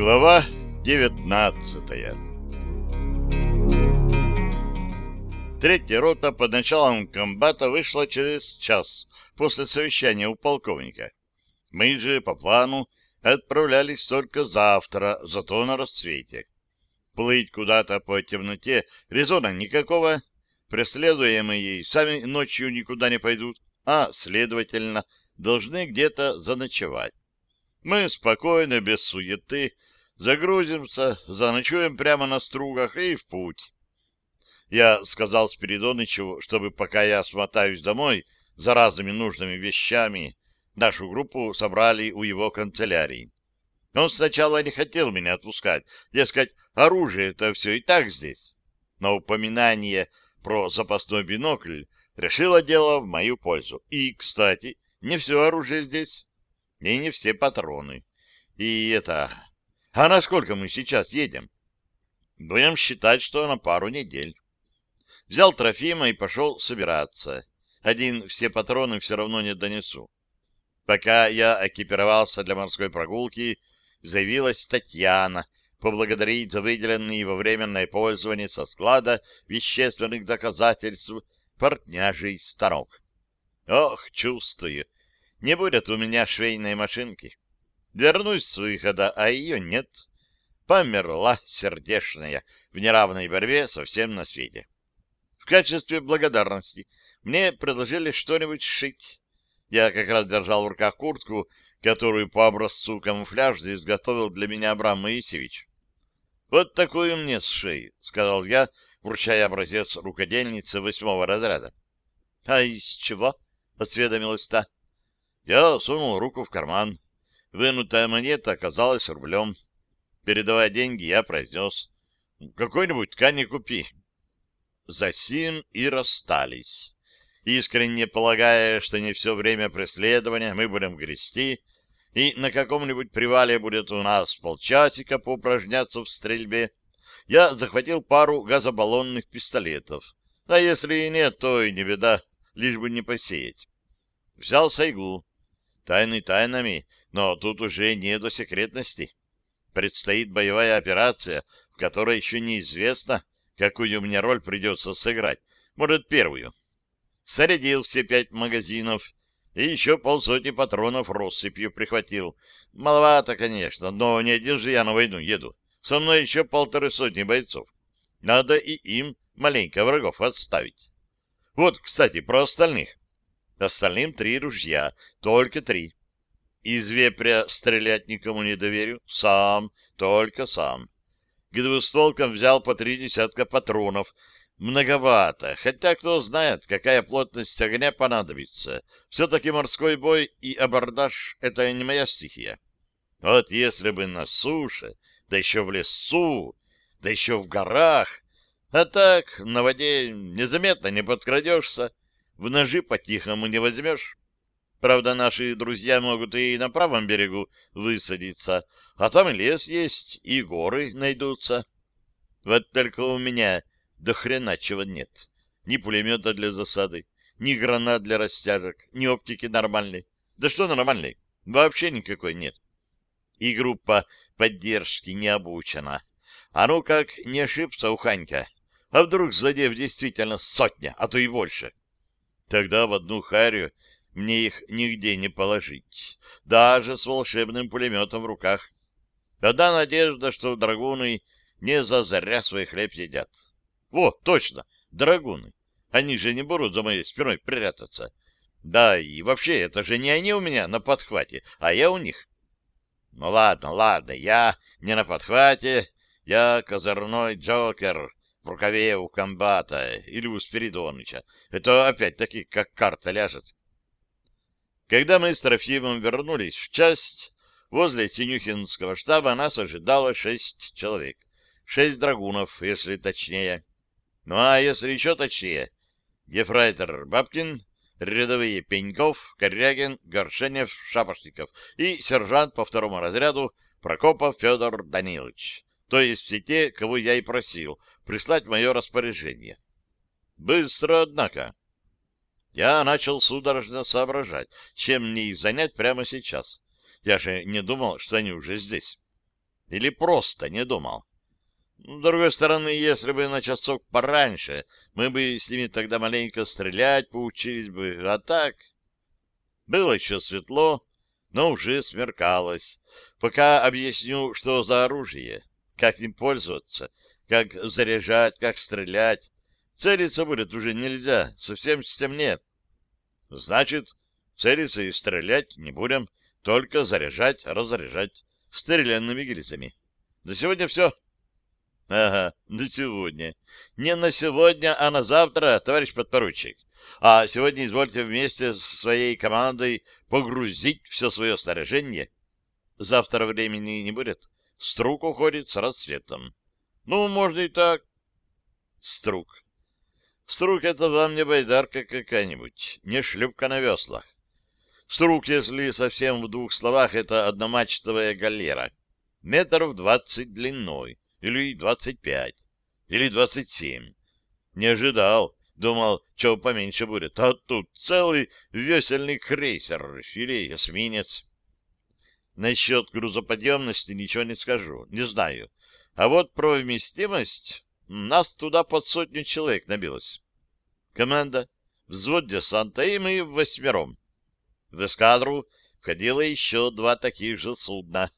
Глава девятнадцатая Третья рота под началом комбата вышла через час после совещания у полковника. Мы же по плану отправлялись только завтра, зато на рассвете. Плыть куда-то по темноте резона никакого, преследуемые сами ночью никуда не пойдут, а, следовательно, должны где-то заночевать. Мы спокойно, без суеты, загрузимся, заночуем прямо на стругах и в путь. Я сказал Спиридонычу, чтобы пока я смотаюсь домой за разными нужными вещами, нашу группу собрали у его канцелярии. Он сначала не хотел меня отпускать, дескать, оружие-то все и так здесь. Но упоминание про запасной бинокль решило дело в мою пользу. И, кстати, не все оружие здесь, и не все патроны. И это... А насколько мы сейчас едем? Будем считать, что на пару недель. Взял Трофима и пошел собираться. Один все патроны все равно не донесу. Пока я экипировался для морской прогулки, заявилась Татьяна поблагодарить за выделенный во временное пользование со склада вещественных доказательств портняжий станок. Ох, чувствую, не будет у меня швейной машинки. Вернусь с выхода, а ее нет. Померла сердешная в неравной борьбе со всем на свете. В качестве благодарности мне предложили что-нибудь сшить. Я как раз держал в руках куртку, которую по образцу камуфляжа изготовил для меня Абрам Моисеевич. «Вот такую мне сшей», — сказал я, вручая образец рукодельницы восьмого разряда. «А из чего?» — осведомилась та. Я сунул руку в карман. Вынутая монета оказалась рублем. Передавая деньги, я произнес. «Какой-нибудь ткани купи». Засим и расстались. Искренне полагая, что не все время преследования мы будем грести, и на каком-нибудь привале будет у нас полчасика поупражняться в стрельбе, я захватил пару газобаллонных пистолетов. А если и нет, то и не беда, лишь бы не посеять. Взял сайгу. Тайны тайнами, но тут уже не до секретности. Предстоит боевая операция, в которой еще неизвестно, какую мне роль придется сыграть. Может, первую. Зарядил все пять магазинов и еще полсотни патронов россыпью прихватил. Маловато, конечно, но не один же я на войну еду. Со мной еще полторы сотни бойцов. Надо и им маленько врагов отставить. Вот, кстати, про остальных. Остальным три ружья, только три. Из вепря стрелять никому не доверю. Сам, только сам. К двустволкам взял по три десятка патронов. Многовато, хотя кто знает, какая плотность огня понадобится. Все-таки морской бой и абордаж — это не моя стихия. Вот если бы на суше, да еще в лесу, да еще в горах, а так на воде незаметно не подкрадешься, в ножи по-тихому не возьмешь. Правда, наши друзья могут и на правом берегу высадиться, а там и лес есть, и горы найдутся. Вот только у меня до хрена чего нет. Ни пулемета для засады, ни гранат для растяжек, ни оптики нормальной. Да что нормальной? Вообще никакой нет. И группа поддержки не обучена. А ну как не ошибся Уханька. А вдруг злодеев действительно сотня, а то и больше? Тогда в одну харю мне их нигде не положить, даже с волшебным пулеметом в руках. Тогда надежда, что драгуны не зазря свой хлеб едят. Во, точно, драгуны. Они же не будут за моей спиной прятаться. Да, и вообще, это же не они у меня на подхвате, а я у них. Ну ладно, ладно, я не на подхвате, я козырной Джокер, в рукаве у комбата или у Спиридоныча. Это опять-таки как карта ляжет. Когда мы с Трофимом вернулись в часть, возле Синюхинского штаба нас ожидало шесть человек. Шесть драгунов, если точнее. Ну а если еще точнее, Гефрайтер Бабкин, рядовые Пеньков, Корягин, Горшенев, Шапошников и сержант по второму разряду Прокопов Федор Данилович то есть все те, кого я и просил прислать мое распоряжение. Быстро, однако. Я начал судорожно соображать, чем мне их занять прямо сейчас. Я же не думал, что они уже здесь. Или просто не думал? С другой стороны, если бы на часок пораньше, мы бы с ними тогда маленько стрелять поучились бы, а так... Было еще светло, но уже смеркалось. Пока объясню, что за оружие, как им пользоваться, как заряжать, как стрелять. Целиться будет уже нельзя, совсем стемнеет. Значит, целиться и стрелять не будем, только заряжать, разряжать стрелянными гильзами. На сегодня все. Ага, на сегодня. Не на сегодня, а на завтра, товарищ подпоручик. А сегодня извольте вместе с своей командой погрузить все свое снаряжение. Завтра времени не будет. Струк уходит с рассветом. Ну, можно и так. Струк. Струк — это вам не байдарка какая-нибудь, не шлюпка на веслах. Струк, если совсем в двух словах, это одномачтовая галера. Метров двадцать длиной, или двадцать пять, или двадцать семь. Не ожидал. Думал, чего поменьше будет. А тут целый весельный крейсер или эсминец. Насчет грузоподъемности ничего не скажу, не знаю. А вот про вместимость... Нас туда под сотню человек набилось. Команда, взвод десанта, и мы восьмером. В эскадру входило еще два таких же судна.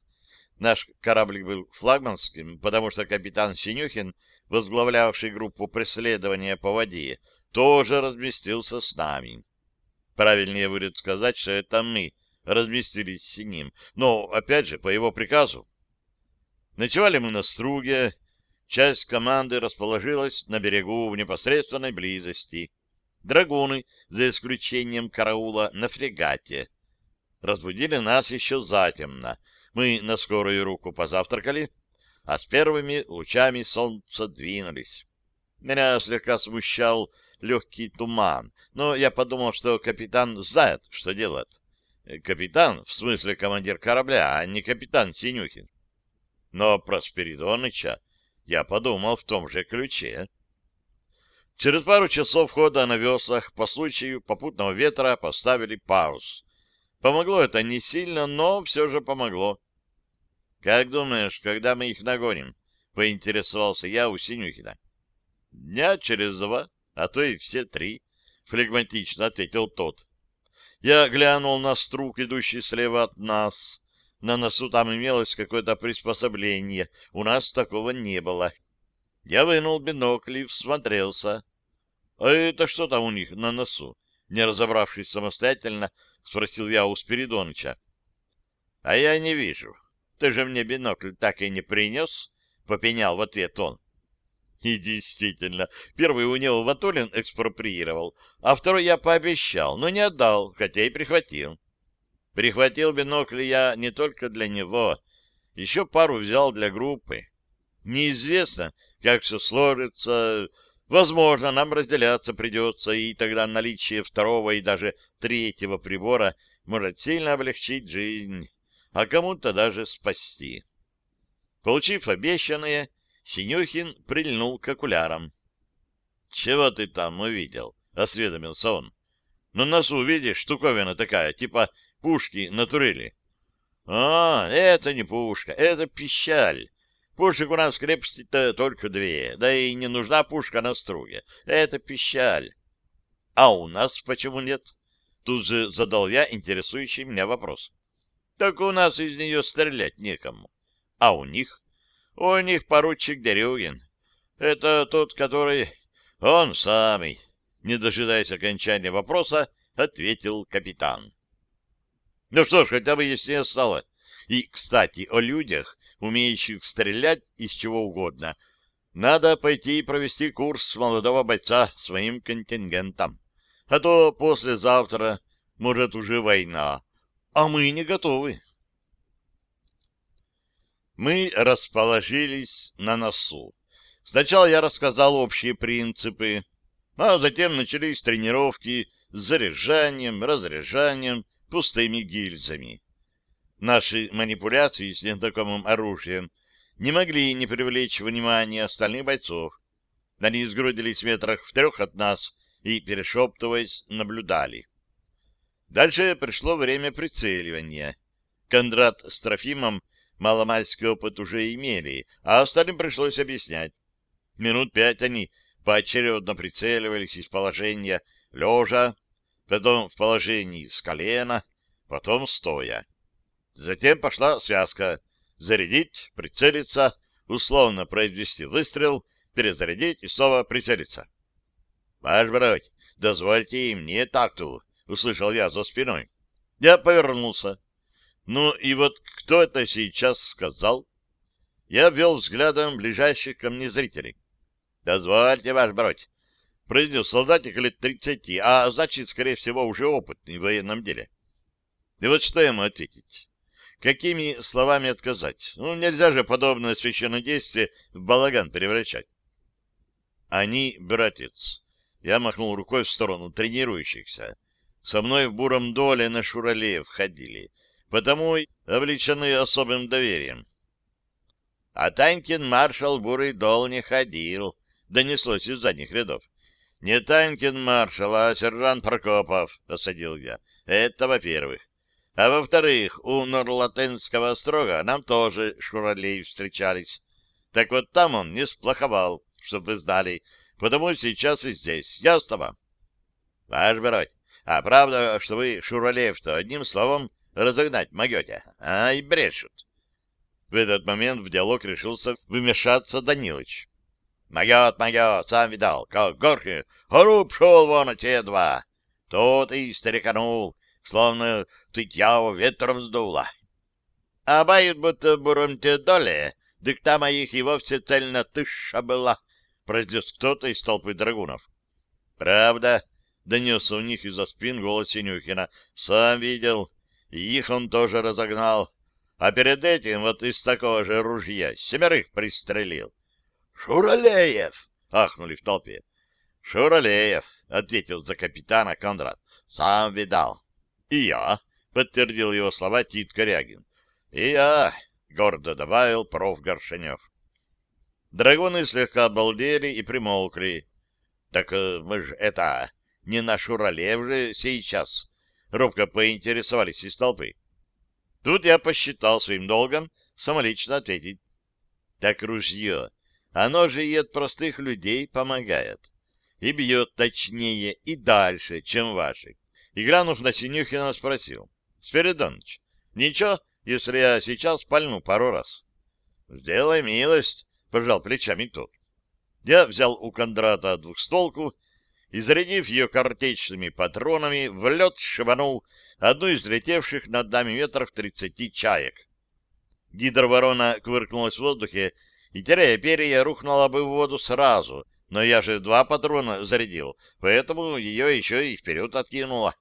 Наш кораблик был флагманским, потому что капитан Синюхин, возглавлявший группу преследования по воде, тоже разместился с нами. Правильнее будет сказать, что это мы разместились с ним, но, опять же, по его приказу. Ночевали мы на струге, часть команды расположилась на берегу в непосредственной близости. Драгуны, за исключением караула, на фрегате. Разбудили нас еще затемно. Мы на скорую руку позавтракали, а с первыми лучами солнца двинулись. Меня слегка смущал легкий туман, но я подумал, что капитан знает, что делает. Капитан, в смысле командир корабля, а не капитан Синюхин. Но про Спиридоныча я подумал в том же ключе. Через пару часов хода на веслах по случаю попутного ветра поставили пауз. Помогло это не сильно, но все же помогло. — Как думаешь, когда мы их нагоним? — поинтересовался я у Синюхина. — Дня через два, а то и все три, — флегматично ответил тот. Я глянул на струк, идущий слева от нас. На носу там имелось какое-то приспособление. У нас такого не было. Я вынул бинокль и всмотрелся. — А это что там у них на носу? Не разобравшись самостоятельно, спросил я у Спиридоныча. — А я не вижу. Ты же мне бинокль так и не принес? — попенял в ответ он. И действительно, первый у него Ватулин экспроприировал, а второй я пообещал, но не отдал, хотя и прихватил. Прихватил бинокль я не только для него, еще пару взял для группы. Неизвестно, как все сложится. Возможно, нам разделяться придется, и тогда наличие второго и даже третьего прибора может сильно облегчить жизнь, а кому-то даже спасти. Получив обещанное, Синюхин прильнул к окулярам. — Чего ты там увидел? — осведомился он. — Ну, носу, видишь, штуковина такая, типа пушки на турели. — А, это не пушка, это пищаль. Пушек у нас в крепости-то только две, да и не нужна пушка на струге. Это пищаль. — А у нас почему нет? Тут же задал я интересующий меня вопрос. — Так у нас из нее стрелять некому. А у них? У них поручик Дерюгин. Это тот, который... Он самый. Не дожидаясь окончания вопроса, ответил капитан. Ну что ж, хотя бы яснее стало. И, кстати, о людях, умеющих стрелять из чего угодно. Надо пойти и провести курс молодого бойца своим контингентом. А то послезавтра, может, уже война. А мы не готовы. Мы расположились на носу. Сначала я рассказал общие принципы, а затем начались тренировки с заряжанием, разряжанием, пустыми гильзами. Наши манипуляции с незнакомым оружием не могли не привлечь внимания остальных бойцов. Они сгрудились метрах в трех от нас и, перешептываясь, наблюдали. Дальше пришло время прицеливания. Кондрат с Трофимом маломальский опыт уже имели, а остальным пришлось объяснять. Минут пять они поочередно прицеливались из положения лежа, потом в положении с колена, потом стоя. Затем пошла связка зарядить, прицелиться, условно произвести выстрел, перезарядить и снова прицелиться. — Ваш бродь, дозвольте мне такту, — услышал я за спиной. Я повернулся. Ну и вот кто это сейчас сказал? Я ввел взглядом ближайших ко мне зрителей. — Дозвольте, ваш бродь, — произнес солдатик лет тридцати, а значит, скорее всего, уже опытный в военном деле. И вот что ему ответить? Какими словами отказать? Ну, нельзя же подобное священнодействие в балаган превращать. Они, братец, я махнул рукой в сторону тренирующихся, со мной в буром доле на Шурале входили, потому обличены особым доверием. — А Танькин маршал бурый дол не ходил, — донеслось из задних рядов. — Не Танькин маршал, а сержант Прокопов, — осадил я. — Это во-первых. А во-вторых, у Норлатенского острога нам тоже шуралей встречались. Так вот там он не сплоховал, чтоб вы знали, потому сейчас и здесь. Ясно вам? Ваш бродь, а правда, что вы шуралеев-то одним словом разогнать могете? Ай, брешут. В этот момент в диалог решился вмешаться Данилыч. Могет, могет, сам видал, как горки, горуб шел вон те два. Тот и стариканул, словно тытьяу ветром сдуло. А бают будто буронте доле, дык там их и вовсе цельно тыша была, произнес кто-то из толпы драгунов. Правда, донесся у них из-за спин голос Синюхина. Сам видел, и их он тоже разогнал. А перед этим вот из такого же ружья семерых пристрелил. «Шуралеев!» — ахнули в толпе. «Шуралеев!» — ответил за капитана Кондрат. «Сам видал. «И я», — подтвердил его слова Тит Корягин. «И я», — гордо добавил проф. Горшенев. Драгоны слегка обалдели и примолкли. «Так э, мы же это... не на Шуралев же сейчас», — робко поинтересовались из толпы. Тут я посчитал своим долгом самолично ответить. «Так ружье, оно же и от простых людей помогает, и бьет точнее и дальше, чем ваши и, глянув на Синюхина, спросил. — Спиридоныч, ничего, если я сейчас пальну пару раз? — Сделай милость, — пожал плечами тот. Я взял у Кондрата двухстволку и, зарядив ее картечными патронами, в лед шибанул одну из летевших над нами метров тридцати чаек. Гидроворона кувыркнулась в воздухе и, теряя перья, рухнула бы в воду сразу, но я же два патрона зарядил, поэтому ее еще и вперед откинуло.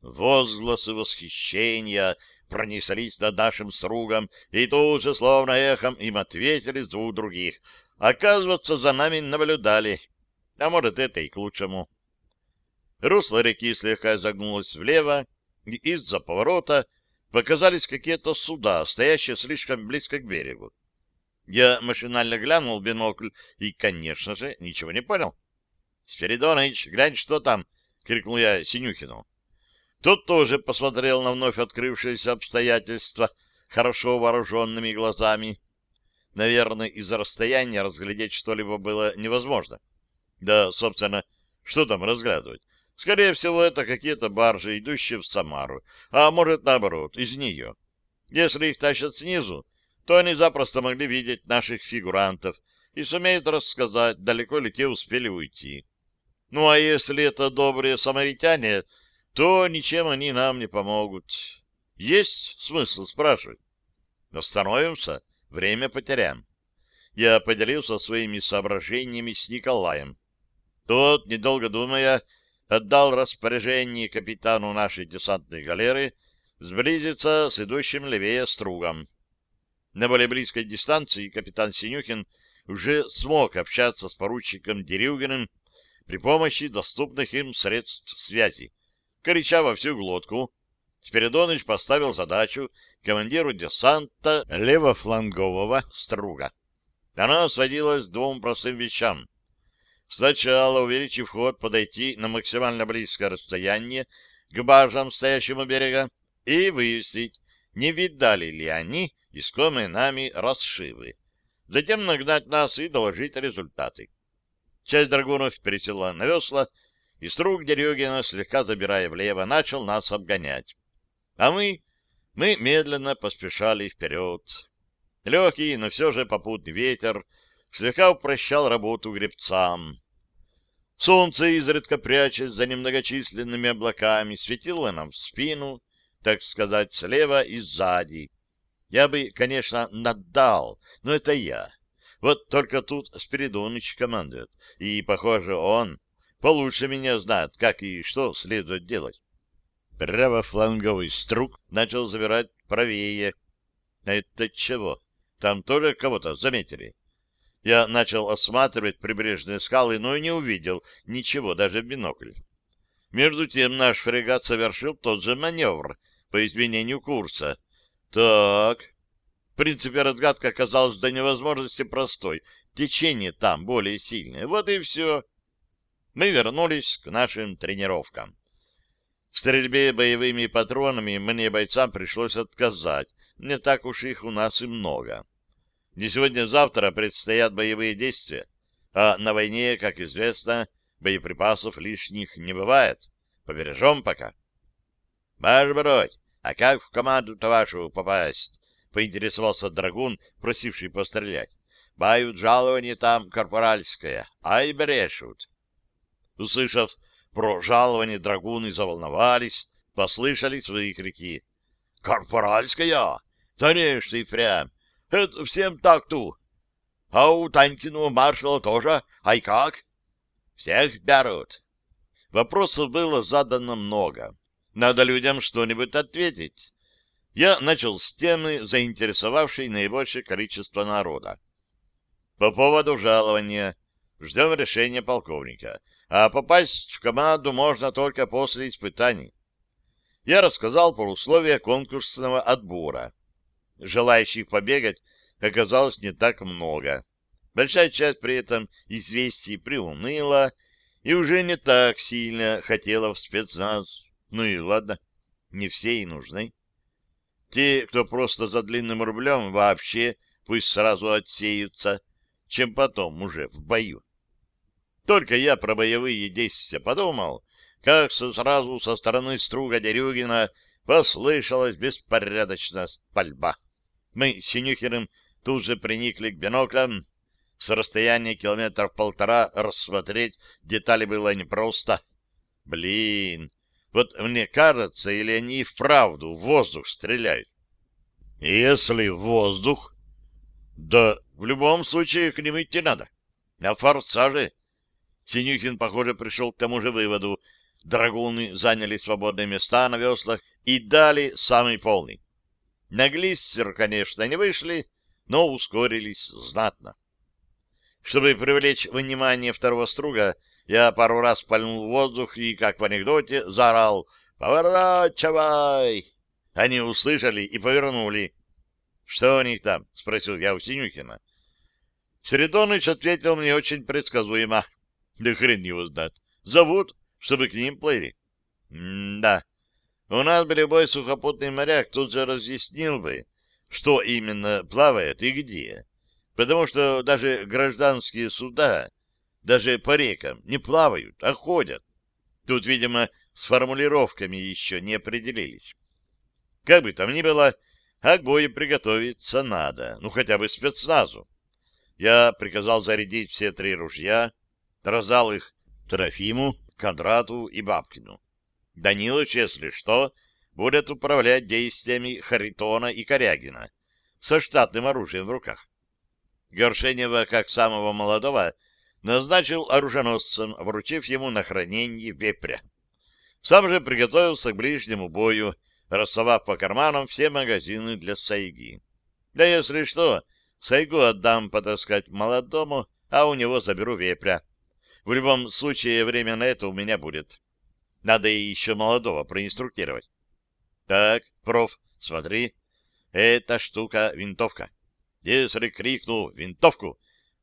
Возгласы восхищения пронеслись над нашим сругом, и тут же, словно эхом, им ответили двух других. Оказывается, за нами наблюдали. А может, это и к лучшему. Русло реки слегка загнулось влево, и из-за поворота показались какие-то суда, стоящие слишком близко к берегу. Я машинально глянул в бинокль и, конечно же, ничего не понял. — Спиридоныч, глянь, что там! — крикнул я Синюхину. Тот тоже посмотрел на вновь открывшиеся обстоятельства хорошо вооруженными глазами. Наверное, из-за расстояния разглядеть что-либо было невозможно. Да, собственно, что там разглядывать? Скорее всего, это какие-то баржи, идущие в Самару, а может, наоборот, из нее. Если их тащат снизу, то они запросто могли видеть наших фигурантов и сумеют рассказать, далеко ли те успели уйти. Ну, а если это добрые самаритяне, то ничем они нам не помогут. Есть смысл спрашивать? Остановимся, время потеряем. Я поделился своими соображениями с Николаем. Тот, недолго думая, отдал распоряжение капитану нашей десантной галеры сблизиться с идущим левее стругом. На более близкой дистанции капитан Синюхин уже смог общаться с поручиком Дерюгиным при помощи доступных им средств связи крича во всю глотку, Спиридоныч поставил задачу командиру десанта левофлангового струга. Она сводилась к двум простым вещам. Сначала, увеличив ход, подойти на максимально близкое расстояние к баржам, стоящим берега, и выяснить, не видали ли они искомые нами расшивы. Затем нагнать нас и доложить результаты. Часть драгунов пересела на весла, и струк Дерюгина, слегка забирая влево, начал нас обгонять. А мы, мы медленно поспешали вперед. Легкий, но все же попутный ветер слегка упрощал работу гребцам. Солнце, изредка прячась за немногочисленными облаками, светило нам в спину, так сказать, слева и сзади. Я бы, конечно, наддал, но это я. Вот только тут Спиридоныч командует, и, похоже, он получше меня знает, как и что следует делать. Правофланговый струк начал забирать правее. Это чего? Там тоже кого-то заметили? Я начал осматривать прибрежные скалы, но не увидел ничего, даже бинокль. Между тем наш фрегат совершил тот же маневр по изменению курса. Так, в принципе, разгадка оказалась до невозможности простой. Течение там более сильное. Вот и все. Мы вернулись к нашим тренировкам. В стрельбе боевыми патронами мне бойцам пришлось отказать. Не так уж их у нас и много. Не сегодня-завтра предстоят боевые действия, а на войне, как известно, боеприпасов лишних не бывает. Побережем пока. — Ваш бродь, а как в команду-то вашу попасть? — поинтересовался драгун, просивший пострелять. — Бают жалование там корпоральское, ай брешут. Услышав про жалование, драгуны заволновались, послышали свои крики. — Корпоральская? Да прям! Это всем так-то. А у Танькиного маршала тоже. Ай как? Всех берут. Вопросов было задано много. Надо людям что-нибудь ответить. Я начал с темы, заинтересовавшей наибольшее количество народа. По поводу жалования. Ждем решения полковника. А попасть в команду можно только после испытаний. Я рассказал про условия конкурсного отбора. Желающих побегать оказалось не так много. Большая часть при этом известий приуныла и уже не так сильно хотела в спецназ. Ну и ладно, не все и нужны. Те, кто просто за длинным рублем, вообще пусть сразу отсеются, чем потом уже в бою. Только я про боевые действия подумал, как сразу со стороны струга Дерюгина послышалась беспорядочная пальба. Мы с Синюхиным тут же приникли к биноклям. С расстояния километров полтора рассмотреть детали было непросто. Блин, вот мне кажется, или они и вправду в воздух стреляют? Если в воздух, да в любом случае к ним идти надо. На форсаже. Синюхин, похоже, пришел к тому же выводу. Драгуны заняли свободные места на веслах и дали самый полный. На глиссер, конечно, не вышли, но ускорились знатно. Чтобы привлечь внимание второго струга, я пару раз пальнул в воздух и, как в анекдоте, заорал «Поворачивай!». Они услышали и повернули. «Что у них там?» — спросил я у Синюхина. Середоныч ответил мне очень предсказуемо. Да хрен его знает. Зовут, чтобы к ним плыли. М-да. У нас бы любой сухопутный моряк тут же разъяснил бы, что именно плавает и где. Потому что даже гражданские суда, даже по рекам, не плавают, а ходят. Тут, видимо, с формулировками еще не определились. Как бы там ни было, а к бою приготовиться надо, ну хотя бы спецназу. Я приказал зарядить все три ружья, раздал их Трофиму, Кондрату и Бабкину. Данилович, если что, будет управлять действиями Харитона и Корягина со штатным оружием в руках. Горшенева, как самого молодого, назначил оруженосцем, вручив ему на хранение вепря. Сам же приготовился к ближнему бою, рассовав по карманам все магазины для сайги. Да если что, сайгу отдам потаскать молодому, а у него заберу вепря. В любом случае, время на это у меня будет. Надо и еще молодого проинструктировать. Так, проф, смотри. Эта штука — винтовка. Если крикну «винтовку»,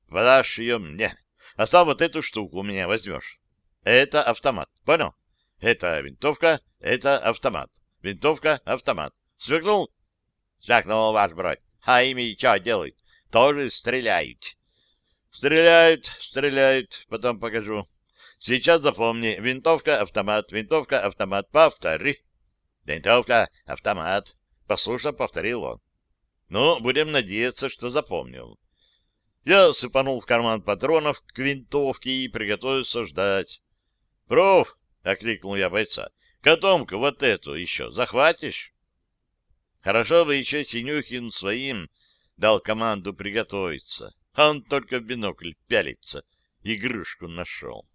подашь ее мне, а сам вот эту штуку у меня возьмешь. Это автомат, понял? Это винтовка, это автомат. Винтовка, автомат. Свекнул? Свякнул, ваш брат. А ими что делают? Тоже стреляют. Стреляют, стреляют, потом покажу. Сейчас запомни. Винтовка, автомат, винтовка, автомат. Повтори. Винтовка, автомат. Послушно повторил он. Ну, будем надеяться, что запомнил. Я сыпанул в карман патронов к винтовке и приготовился ждать. «Проф!» — окликнул я бойца. «Котомку вот эту еще захватишь?» Хорошо бы еще Синюхин своим дал команду приготовиться. А он только в бинокль пялится, игрушку нашел.